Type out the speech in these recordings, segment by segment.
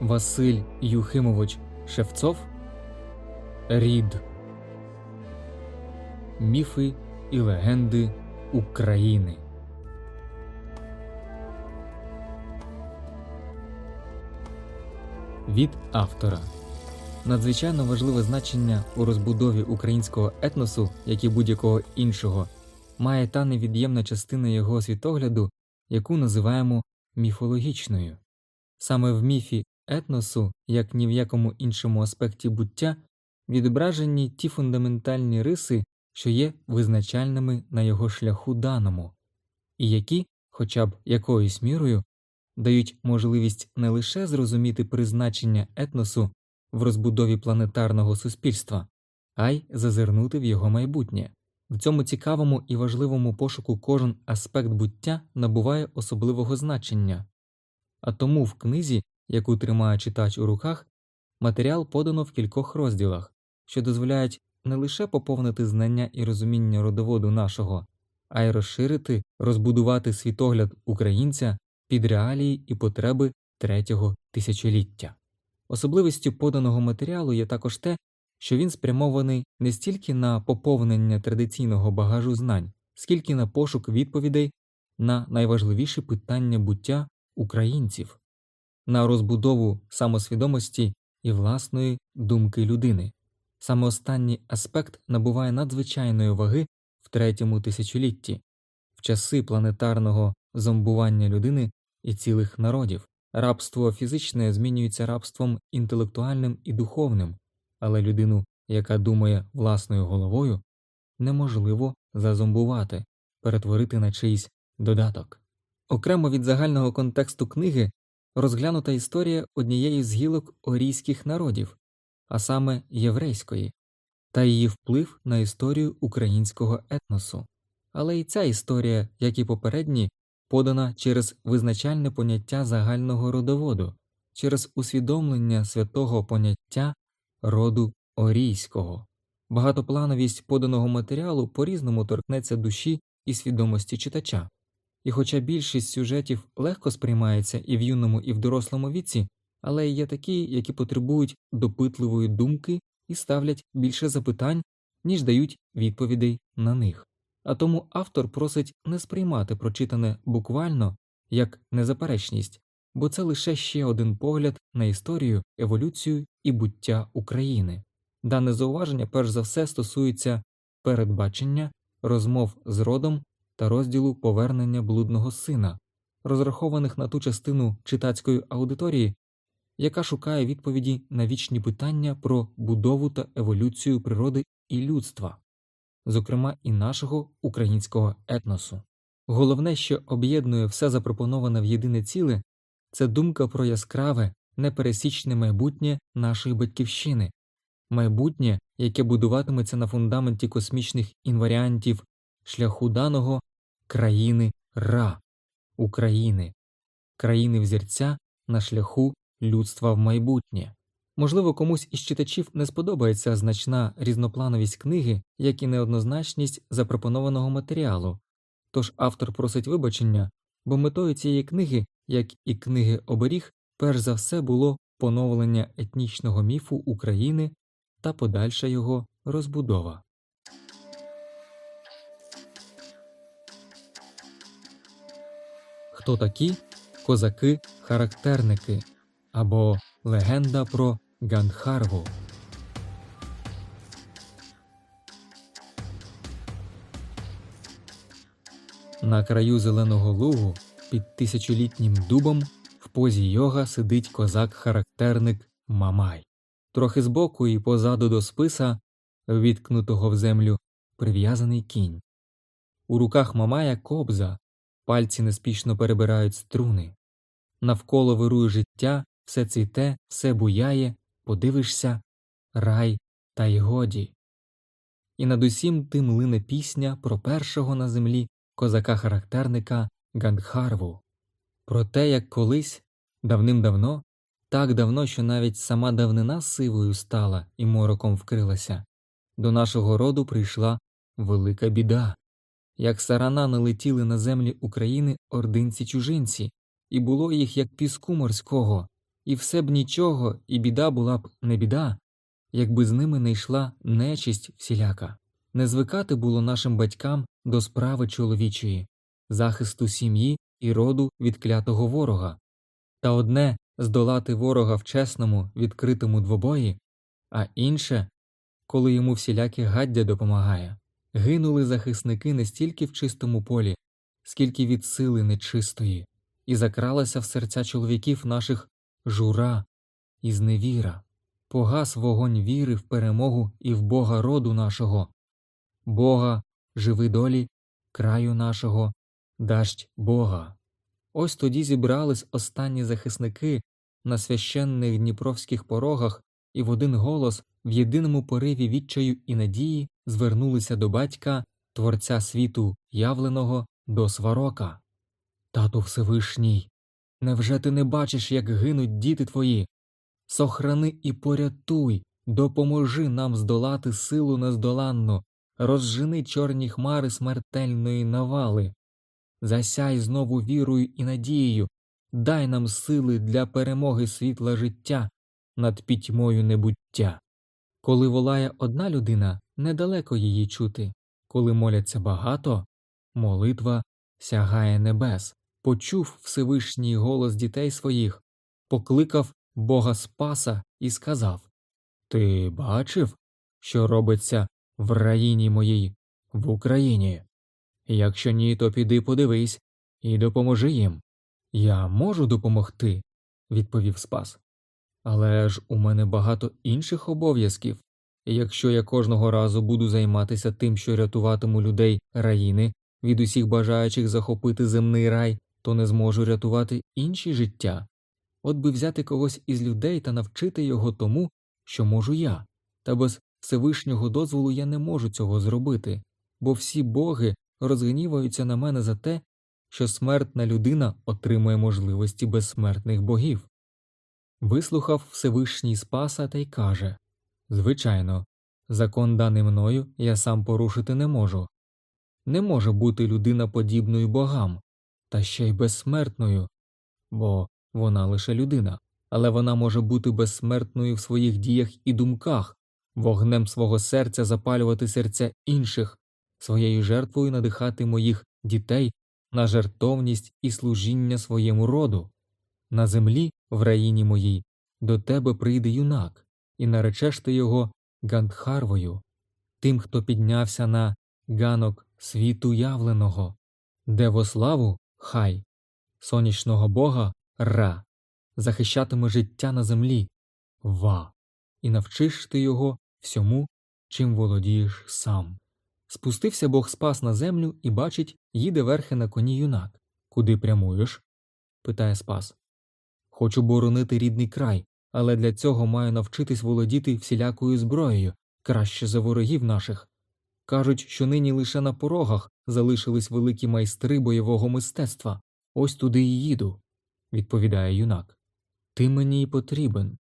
Василь Юхимович Шевцов Рід Міфи і легенди України. Від автора надзвичайно важливе значення у розбудові українського етносу, як і будь-якого іншого, має та невід'ємна частина його світогляду, яку називаємо міфологічною. Саме в міфі етносу, як ні в якому іншому аспекті буття, відображені ті фундаментальні риси, що є визначальними на його шляху даному, і які, хоча б якоюсь мірою, дають можливість не лише зрозуміти призначення етносу в розбудові планетарного суспільства, а й зазирнути в його майбутнє. В цьому цікавому і важливому пошуку кожен аспект буття набуває особливого значення, а тому в книзі, яку тримає читач у руках, матеріал подано в кількох розділах, що дозволяють не лише поповнити знання і розуміння родоводу нашого, а й розширити, розбудувати світогляд українця під реалії і потреби третього тисячоліття. Особливістю поданого матеріалу є також те, що він спрямований не стільки на поповнення традиційного багажу знань, скільки на пошук відповідей на найважливіші питання буття українців, на розбудову самосвідомості і власної думки людини. Саме останній аспект набуває надзвичайної ваги в третьому тисячолітті, в часи планетарного зомбування людини і цілих народів. Рабство фізичне змінюється рабством інтелектуальним і духовним, але людину, яка думає власною головою, неможливо зазомбувати, перетворити на чийсь додаток. Окремо від загального контексту книги розглянута історія однієї з гілок орійських народів, а саме єврейської, та її вплив на історію українського етносу. Але і ця історія, як і попередні, подана через визначальне поняття загального родоводу, через усвідомлення святого поняття роду орійського. Багатоплановість поданого матеріалу по різному торкнеться душі і свідомості читача. І хоча більшість сюжетів легко сприймається і в юному, і в дорослому віці, але є такі, які потребують допитливої думки і ставлять більше запитань, ніж дають відповідей на них. А тому автор просить не сприймати прочитане буквально як незаперечність, бо це лише ще один погляд на історію, еволюцію і буття України. Дане зауваження перш за все стосується передбачення, розмов з родом та розділу повернення блудного сина, розрахованих на ту частину читацької аудиторії, яка шукає відповіді на вічні питання про будову та еволюцію природи і людства, зокрема і нашого українського етносу. Головне, що об'єднує все запропоноване в єдине ціле, це думка про яскраве, непересічне майбутнє нашої батьківщини, майбутнє, яке будуватиметься на фундаменті космічних інваріантів шляху даного країни Ра, України, країни взірця на шляху людства в майбутнє. Можливо, комусь із читачів не сподобається значна різноплановість книги, як і неоднозначність запропонованого матеріалу, тож автор просить вибачення, бо метою цієї книги, як і книги оберіг, перш за все було поновлення етнічного міфу України та подальша його розбудова. Хто такі козаки-характерники або легенда про Гандхарву? На краю зеленого лугу під тисячолітнім дубом в позі йога сидить козак-характерник Мамай. Трохи збоку і позаду до списа, відкнутого в землю, прив'язаний кінь. У руках Мамая кобза, пальці неспішно перебирають струни. Навколо вирує життя, все цвіте, все буяє, подивишся, рай та й годі. І над усім тим лине пісня про першого на землі козака-характерника Гандхарву, про те, як колись, давним-давно, так давно, що навіть сама давнина сивою стала і мороком вкрилася, до нашого роду прийшла велика біда. Як сарана налетіли на землі України ординці чужинці, і було їх як піску морського, і все б нічого, і біда була б не біда, якби з ними не йшла нечисть всіляка. Не звикати було нашим батькам до справи чоловічої, захисту сім'ї і роду від клятого ворога, та одне здолати ворога в чесному, відкритому двобої, а інше, коли йому всіляке гаддя допомагає. Гинули захисники не стільки в чистому полі, скільки від сили нечистої, і закралася в серця чоловіків наших жура і зневіра, погас вогонь віри в перемогу і в Бога роду нашого, Бога, живи долі, краю нашого, дасть Бога. Ось тоді зібрались останні захисники на священних дніпровських порогах і в один голос в єдиному пориві відчаю і надії звернулися до батька, Творця світу явленого, до сварока. Тату Всевишній, невже ти не бачиш, як гинуть діти твої? Сохрани і порятуй, допоможи нам здолати силу нездоланну, розжени чорні хмари смертельної навали, засяй знову вірою і надією, дай нам сили для перемоги світла життя над пітьмою небуття. Коли волає одна людина, недалеко її чути, коли моляться багато, молитва сягає небес, почув Всевишній голос дітей своїх, покликав Бога Спаса і сказав Ти бачив, що робиться в раїні моїй в Україні? Якщо ні, то піди подивись і допоможи їм. Я можу допомогти, відповів Спас. Але ж у мене багато інших обов'язків, якщо я кожного разу буду займатися тим, що рятуватиму людей раїни від усіх бажаючих захопити земний рай, то не зможу рятувати інші життя. От би взяти когось із людей та навчити його тому, що можу я, та без Всевишнього дозволу я не можу цього зробити, бо всі боги розгніваються на мене за те, що смертна людина отримує можливості безсмертних богів. Вислухав Всевишній Спаса та й каже Звичайно, закон даний мною я сам порушити не можу. Не може бути людина подібною богам, та ще й безсмертною, бо вона лише людина, але вона може бути безсмертною в своїх діях і думках, вогнем свого серця запалювати серця інших, своєю жертвою надихати моїх дітей на жертовність і служіння своєму роду. На землі, в раїні моїй, до тебе прийде юнак, і наречеш ти його Гандхарвою, тим, хто піднявся на ганок світу явленого, де во славу хай, сонячного бога ра, захищатиме життя на землі ва, і навчиш ти його всьому, чим володієш сам. Спустився бог спас на землю і бачить, їде верхи на коні юнак. Куди прямуєш? питає Спас. Хочу боронити рідний край, але для цього маю навчитись володіти всілякою зброєю, краще за ворогів наших. Кажуть, що нині лише на порогах залишились великі майстри бойового мистецтва. Ось туди і їду, відповідає юнак. Ти мені й потрібен.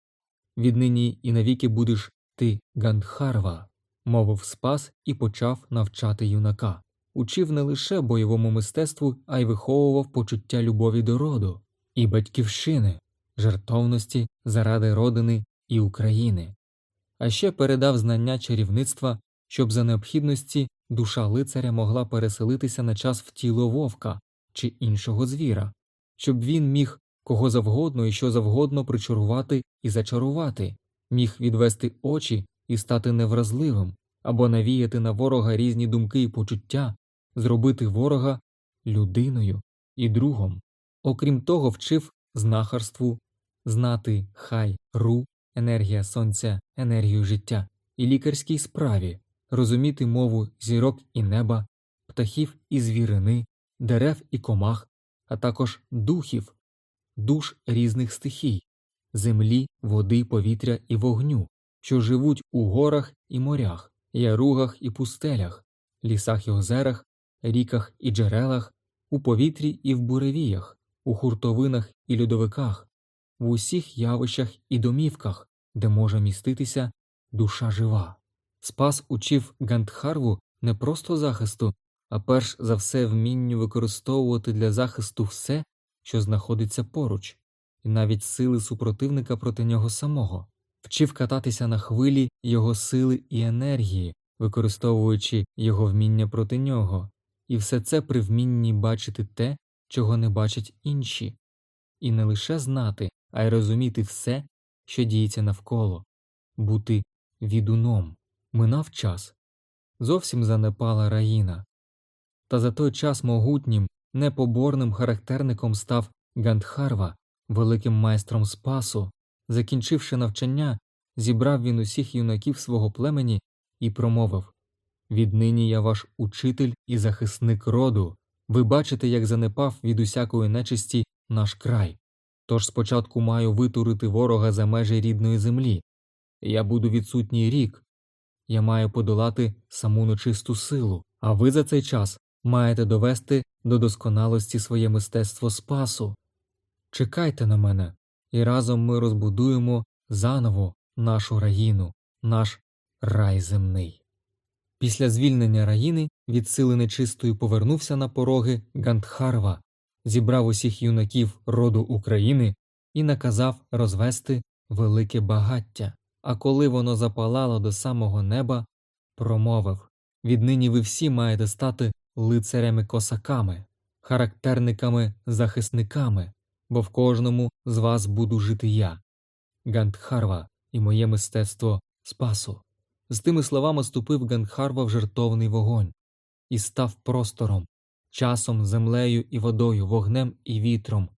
Віднині і навіки будеш ти Гандхарва, мовив Спас і почав навчати юнака. Учив не лише бойовому мистецтву, а й виховував почуття любові до роду і батьківщини, жертовності заради родини і України, а ще передав знання чарівництва, щоб за необхідності душа лицаря могла переселитися на час в тіло вовка чи іншого звіра, щоб він міг кого завгодно і що завгодно причарувати і зачарувати, міг відвести очі і стати невразливим, або навіяти на ворога різні думки і почуття, зробити ворога людиною і другом. Окрім того, вчив знахарству, знати хай ру, енергія сонця, енергію життя, і лікарській справі, розуміти мову зірок і неба, птахів і звірини, дерев і комах, а також духів, душ різних стихій, землі, води, повітря і вогню, що живуть у горах і морях, яругах і пустелях, лісах і озерах, ріках і джерелах, у повітрі і в буревіях, у хуртовинах і льодовиках, в усіх явищах і домівках, де може міститися душа жива. Спас учив Гандхарву не просто захисту, а перш за все вмінню використовувати для захисту все, що знаходиться поруч. і навіть сили супротивника проти нього самого, вчив кататися на хвилі його сили і енергії, використовуючи його вміння проти нього, і все це при вмінні бачити те, чого не бачать інші, і не лише знати, а й розуміти все, що діється навколо, бути відуном. Минав час. Зовсім занепала раїна. Та за той час могутнім, непоборним характерником став Гандхарва, великим майстром спасу. Закінчивши навчання, зібрав він усіх юнаків свого племені і промовив Віднині я ваш учитель і захисник роду. Ви бачите, як занепав від усякої нечисті наш край. Тож спочатку маю витурити ворога за межі рідної землі. Я буду відсутній рік. Я маю подолати саму нечисту силу, а ви за цей час маєте довести до досконалості своє мистецтво спасу. Чекайте на мене, і разом ми розбудуємо заново нашу раїну, наш рай земний. Після звільнення раїни від сили нечистої повернувся на пороги Гандхарва, зібрав усіх юнаків роду України і наказав розвести велике багаття. А коли воно запалало до самого неба, промовив Віднині ви всі маєте стати лицарями косаками, характерниками захисниками, бо в кожному з вас буду жити я, Гандхарва і моє мистецтво спасу. З тими словами ступив Гандхарва в жертовний вогонь і став простором, часом, землею і водою, вогнем і вітром,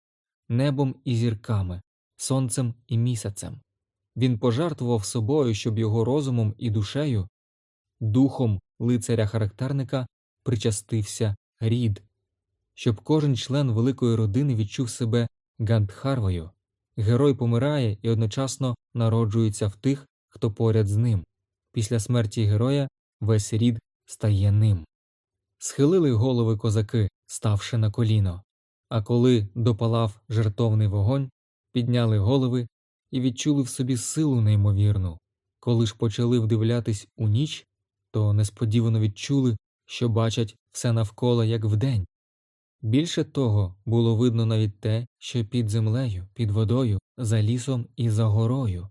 небом і зірками, сонцем і місяцем. Він пожертвував собою, щоб його розумом і душею, духом лицаря характерника причастився рід, щоб кожен член великої родини відчув себе Гандхарвою. Герой помирає і одночасно народжується в тих, хто поряд з ним. Після смерті героя весь рід стає ним. Схилили голови козаки, ставши на коліно, а коли допалав жертовний вогонь, підняли голови і відчули в собі силу неймовірну. Коли ж почали вдивлятись у ніч, то несподівано відчули, що бачать все навколо як вдень. Більше того, було видно навіть те, що під землею, під водою, за лісом і за горою.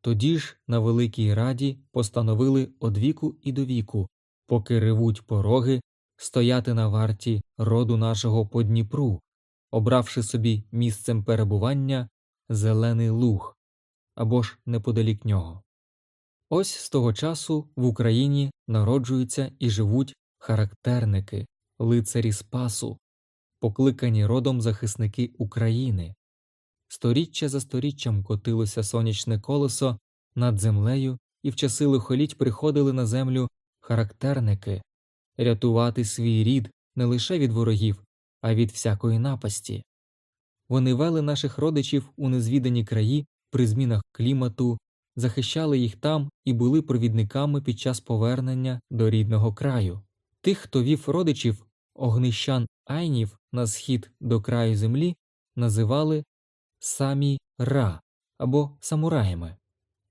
Тоді ж на Великій Раді постановили одвіку і довіку, поки ревуть пороги, стояти на варті роду нашого по Дніпру, обравши собі місцем перебування Зелений Луг або ж неподалік нього. Ось з того часу в Україні народжуються і живуть характерники, лицарі Спасу, покликані родом захисники України. Сторіччя за сторіччям котилося сонячне колесо над землею, і в часи лихоліть приходили на землю характерники рятувати свій рід не лише від ворогів, а від всякої напасті. Вони вели наших родичів у незвідані краї при змінах клімату, захищали їх там і були провідниками під час повернення до рідного краю. Тих, хто вів родичів огнищан айнів на схід до краю землі, називали самі ра або самураями,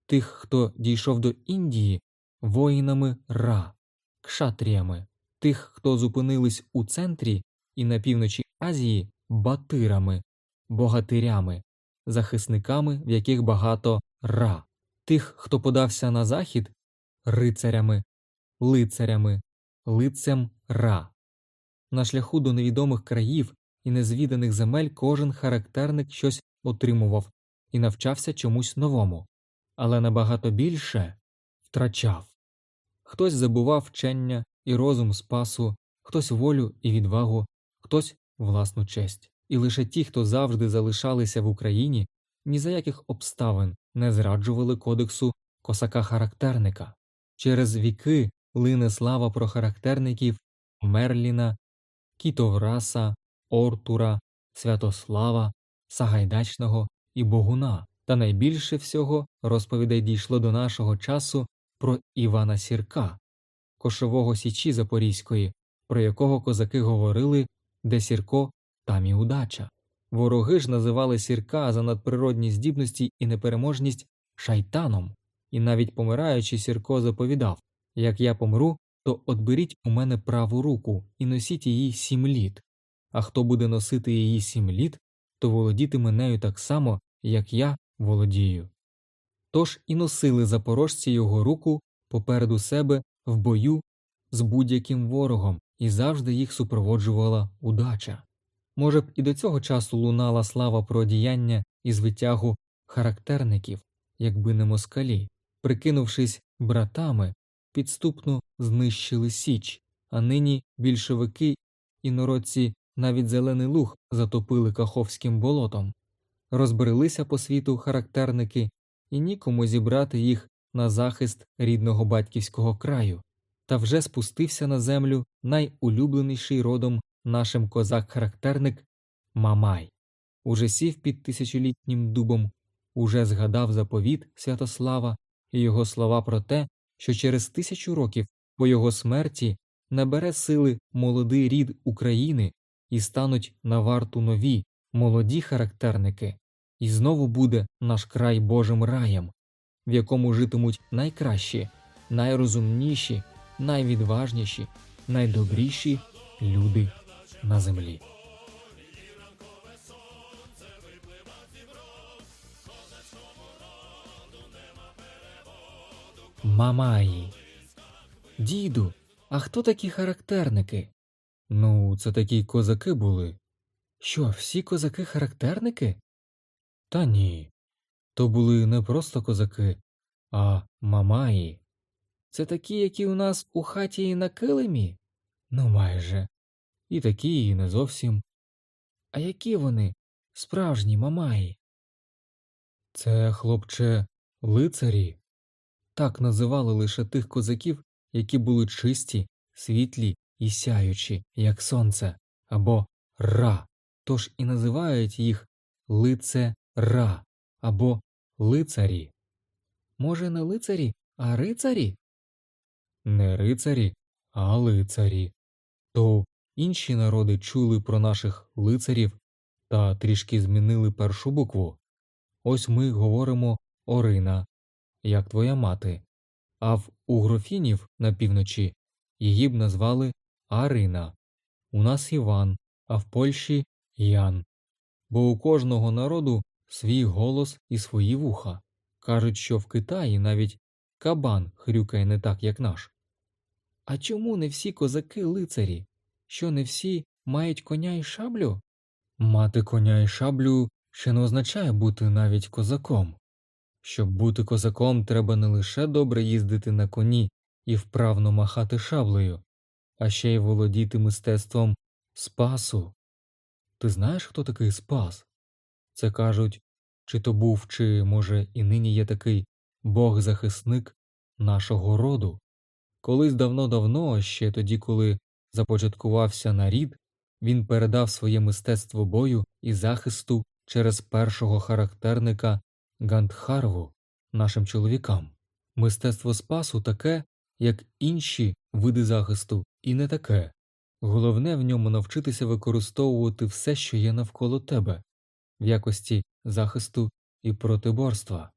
тих, хто дійшов до Індії, воїнами ра, кшатріями, тих, хто зупинились у центрі і на півночі Азії батирами, богатирями, захисниками, в яких багато ра, тих, хто подався на захід рицарями, лицарями, лицем ра. На шляху до невідомих країв і незвіданих земель кожен характерник щось отримував і навчався чомусь новому, але набагато більше втрачав. Хтось забував вчення і розум спасу, хтось волю і відвагу, хтось власну честь. І лише ті, хто завжди залишалися в Україні, ні за яких обставин не зраджували кодексу косака характерника. Через віки лине слава про характерників Мерліна, Кітовраса, Ортура, Святослава, Сагайдачного і Богуна, та найбільше всього розповідей дійшло до нашого часу про Івана Сірка, кошового січі Запорізької, про якого козаки говорили, де Сірко, там і удача. Вороги ж називали Сірка за надприродні здібності і непереможність шайтаном, і навіть помираючи, Сірко заповідав як я помру, то отберіть у мене праву руку і носіть її сім літ, а хто буде носити її сім літ, то володітиме нею так само, як я володію. Тож і носили запорожці його руку попереду себе в бою з будь-яким ворогом, і завжди їх супроводжувала удача. Може б, і до цього часу лунала слава про діяння і звитягу характерників, якби не москалі, прикинувшись братами, підступно знищили Січ, а нині більшовики і народці навіть зелений луг затопили Каховським болотом, розбрелися по світу характерники і нікому зібрати їх на захист рідного батьківського краю, та вже спустився на землю найулюбленіший родом нашим козак-характерник Мамай. Уже сів під тисячолітнім дубом, уже згадав заповіт Святослава і його слова про те, що через тисячу років по його смерті набере сили молодий рід України і стануть на варту нові молоді характерники, і знову буде наш край Божим раєм, в якому житимуть найкращі, найрозумніші, найвідважніші, найдобріші люди на землі. Мамаї. Діду, а хто такі характерники? Ну, це такі козаки були. Що, всі козаки характерники? Та ні. То були не просто козаки, а мамаї. Це такі, які у нас у хаті і на килимі? Ну, майже. І такі, і не зовсім. А які вони, справжні мамаї? Це, хлопче, лицарі. Так називали лише тих козаків, які були чисті, світлі і сяючі, як сонце, або ра, тож і називають їх лице ра або лицарі. Може, не лицарі, а рицарі? Не рицарі, а лицарі. То інші народи чули про наших лицарів та трішки змінили першу букву. Ось ми говоримо Орина, як твоя мати, а в угрофінів на півночі її б назвали Арина. У нас Іван, а в Польщі Ян. Бо у кожного народу свій голос і свої вуха. Кажуть, що в Китаї навіть кабан хрюкає не так, як наш. А чому не всі козаки лицарі? Що не всі мають коня і шаблю? Мати коня і шаблю ще не означає бути навіть козаком. Щоб бути козаком, треба не лише добре їздити на коні і вправно махати шаблею, а ще й володіти мистецтвом спасу. Ти знаєш, хто такий спас? Це кажуть, чи то був, чи, може, і нині є такий Бог-захисник нашого роду. Колись давно-давно, ще тоді, коли започаткувався нарід, він передав своє мистецтво бою і захисту через першого характерника Гандхарву нашим чоловікам. Мистецтво спасу таке, як інші види захисту, і не таке. Головне в ньому навчитися використовувати все, що є навколо тебе, в якості захисту і протиборства.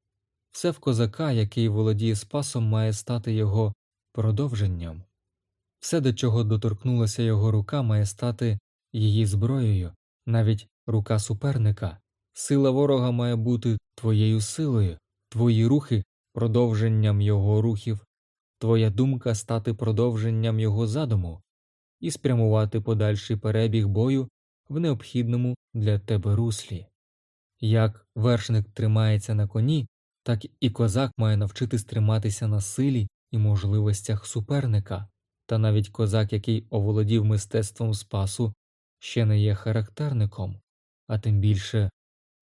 Все в козака, який володіє спасом, має стати його продовженням. Все, до чого доторкнулася його рука, має стати її зброєю, навіть рука суперника. Сила ворога має бути твоєю силою, твої рухи продовженням його рухів, твоя думка стати продовженням його задуму і спрямувати подальший перебіг бою в необхідному для тебе руслі. Як вершник тримається на коні, так і козак має навчитись триматися на силі і можливостях суперника, та навіть козак, який оволодів мистецтвом спасу, ще не є характерником, а тим більше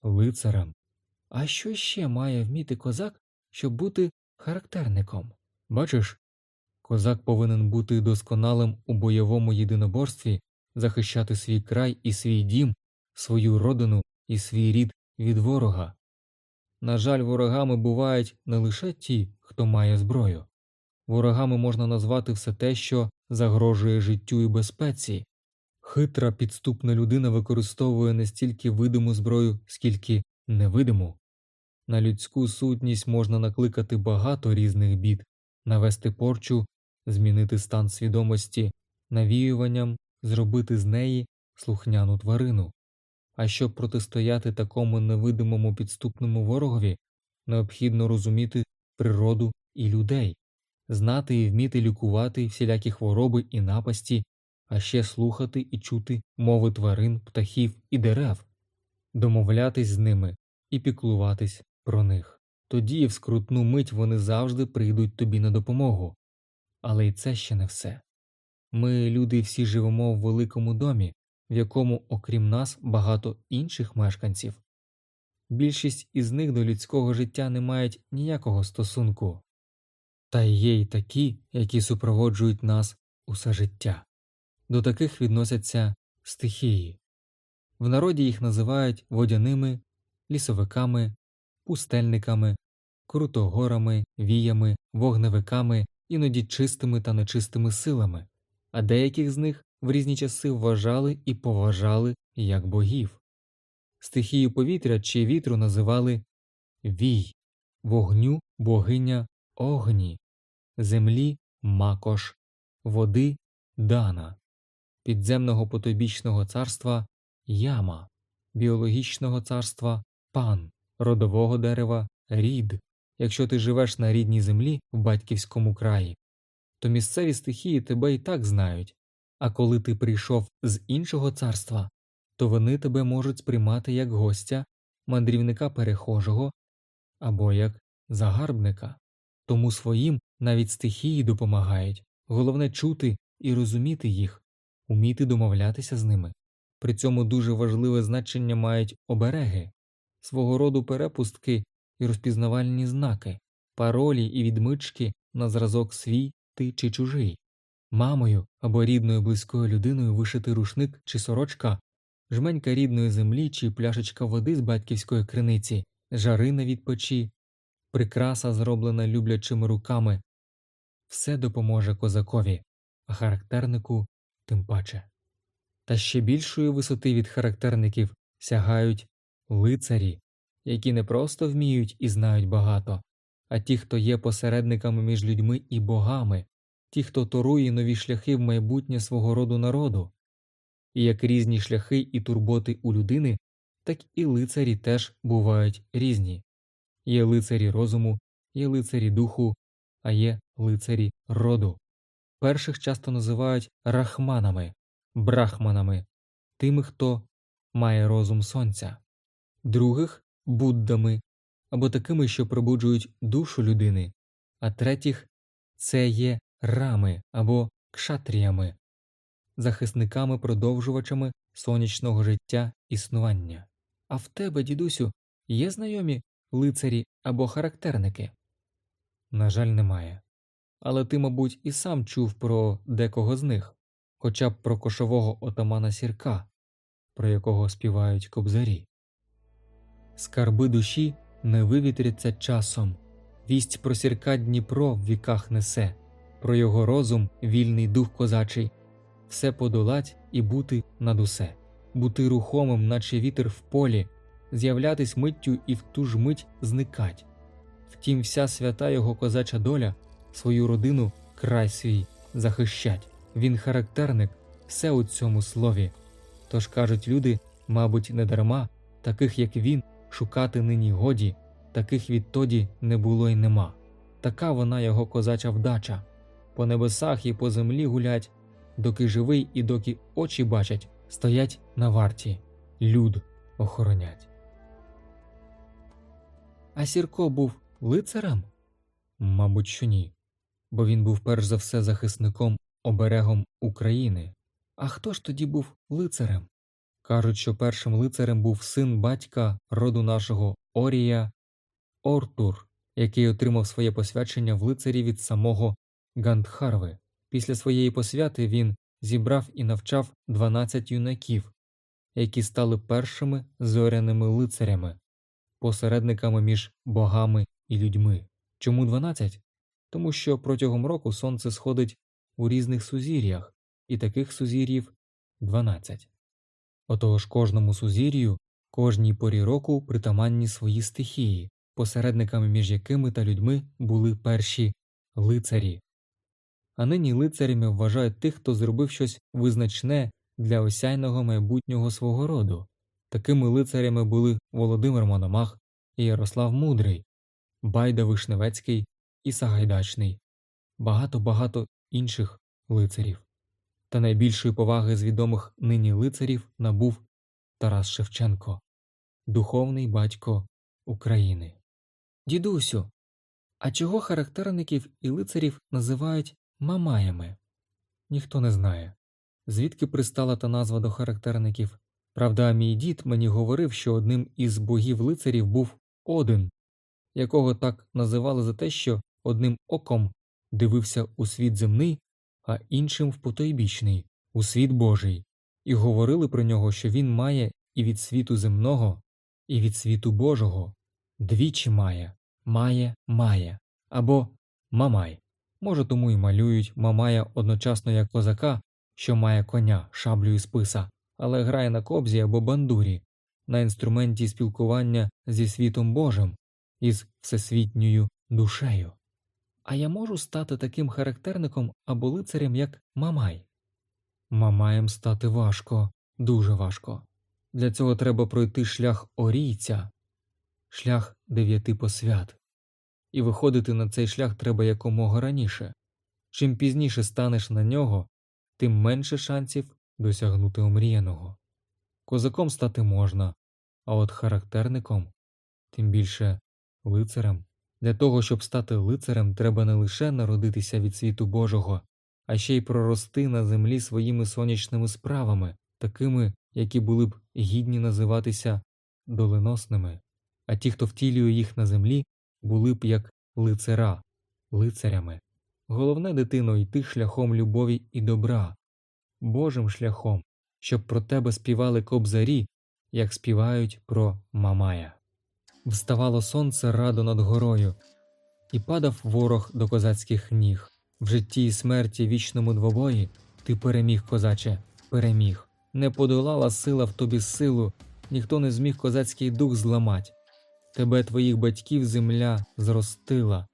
лицарем. А що ще має вміти козак, щоб бути характерником? Бачиш, козак повинен бути досконалим у бойовому єдиноборстві, захищати свій край і свій дім, свою родину і свій рід від ворога. На жаль, ворогами бувають не лише ті, хто має зброю. Ворогами можна назвати все те, що загрожує життю і безпеці. Хитра підступна людина використовує не стільки видиму зброю, скільки невидиму. На людську сутність можна накликати багато різних бід, навести порчу, змінити стан свідомості, навіюванням, зробити з неї слухняну тварину. А щоб протистояти такому невидимому підступному ворогові, необхідно розуміти природу і людей, знати і вміти лікувати всілякі хвороби і напасті, а ще слухати і чути мови тварин, птахів і дерев, домовлятись з ними і піклуватись про них. Тоді в скрутну мить вони завжди прийдуть тобі на допомогу. Але й це ще не все. Ми, люди, всі живемо в великому домі, в якому, окрім нас, багато інших мешканців. Більшість із них до людського життя не мають ніякого стосунку, та є й такі, які супроводжують нас усе життя. До таких відносяться стихії. В народі їх називають водяними, лісовиками, пустельниками, крутогорами, віями, вогневиками, іноді чистими та нечистими силами, а деяких з них в різні часи вважали і поважали як богів. Стихію повітря чи вітру називали вій, вогню богиня огні, землі макош, води дана, підземного потобічного царства яма, біологічного царства пан, родового дерева рід. Якщо ти живеш на рідній землі в батьківському краї, то місцеві стихії тебе і так знають, а коли ти прийшов з іншого царства, то вони тебе можуть сприймати як гостя, мандрівника перехожого або як загарбника, тому своїм навіть стихії допомагають, головне чути і розуміти їх, уміти домовлятися з ними. При цьому дуже важливе значення мають обереги, свого роду перепустки і розпізнавальні знаки, паролі і відмички на зразок свій ти чи чужий, мамою або рідною близькою людиною вишити рушник чи сорочка, жменька рідної землі чи пляшечка води з батьківської криниці, жарина від печі, прикраса, зроблена люблячими руками, все допоможе козакові, а характернику тим паче. Та ще більшої висоти від характерників сягають лицарі, які не просто вміють і знають багато, а ті, хто є посередниками між людьми і богами, ті, хто торує нові шляхи в майбутнє свого роду народу. І як різні шляхи і турботи у людини, так і лицарі теж бувають різні є лицарі розуму, є лицарі духу, а є лицарі роду. Перших часто називають рахманами, брахманами, тими, хто має розум сонця, других буддами або такими, що пробуджують душу людини, а третіх це є рами або кшатріями, захисниками продовжувачами сонячного життя існування. А в тебе, дідусю, є знайомі лицарі або характерники? На жаль, немає. Але ти, мабуть, і сам чув про декого з них, хоча б про кошового отамана сірка, про якого співають кобзарі. Скарби душі не вивітряться часом, вість про сірка Дніпро в віках несе, про його розум, вільний дух козачий, все подолать і бути над усе, бути рухомим, наче вітер в полі, з'являтись миттю і в ту ж мить зникать. Втім, вся свята його козача доля, свою родину, край свій захищать. Він характерник, все у цьому слові. Тож кажуть люди, мабуть, не дарма, таких як він шукати нині годі, таких відтоді не було й нема. Така вона його козача вдача. По небесах і по землі гулять, доки живий і доки очі бачать, стоять на варті, люд охоронять. А Сірко був лицарем? Мабуть, що ні, бо він був перш за все захисником оберегом України. А хто ж тоді був лицарем? Кажуть, що першим лицарем був син батька роду нашого Орія Ортур, який отримав своє посвячення в лицарі від самого Гандхарви. Після своєї посвяти він зібрав і навчав 12 юнаків, які стали першими зоряними лицарями, посередниками між богами і людьми. Чому 12? Тому що протягом року сонце сходить у різних сузір'ях, і таких сузір'їв 12. Отож кожному сузір'ю, кожній порі року притаманні свої стихії, посередниками між якими та людьми були перші лицарі. А нині лицарями вважають тих, хто зробив щось визначне для осяйного майбутнього свого роду, Такими лицарями були Володимир Мономах і Ярослав Мудрий, Байда Вишневецький і Сагайдачний, багато-багато інших лицарів. Та найбільшої поваги з відомих нині лицарів набув Тарас Шевченко, духовний батько України. Дідусю, а чого характерників і лицарів називають мамаями? Ніхто не знає. Звідки пристала та назва до характерників? Правда, мій дід мені говорив, що одним із богів лицарів був Один, якого так називали за те, що одним оком дивився у світ земний, а іншим в потойбічний, у світ Божий, і говорили про нього, що він має і від світу земного, і від світу Божого, двічі має, має, має, або мамай. Може, тому й малюють Мамая одночасно як козака, що має коня, шаблю і списа, але грає на кобзі або бандурі, на інструменті спілкування зі світом Божим, із всесвітньою душею. А я можу стати таким характерником або лицарем, як Мамай? Мамаєм стати важко, дуже важко. Для цього треба пройти шлях орійця, шлях дев'яти посвят. І виходити на цей шлях треба якомога раніше. Чим пізніше станеш на нього, тим менше шансів досягнути омріяного. Козаком стати можна, а от характерником, тим більше лицарем. Для того, щоб стати лицарем, треба не лише народитися від світу Божого, а ще й прорости на землі своїми сонячними справами, такими, які були б гідні називатися доленосними, а ті, хто втілює їх на землі, були б як лицара, лицарями. Головне, дитино, йти шляхом любові і добра, Божим шляхом, щоб про тебе співали кобзарі, як співають про Мамая. Вставало сонце радо над горою, і падав ворог до козацьких ніг. В житті і смерті вічному двобої ти переміг, козаче, переміг. Не подолала сила в тобі силу, ніхто не зміг козацький дух зламать. Тебе твоїх батьків земля зростила,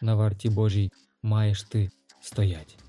на варті Божій маєш ти стоять.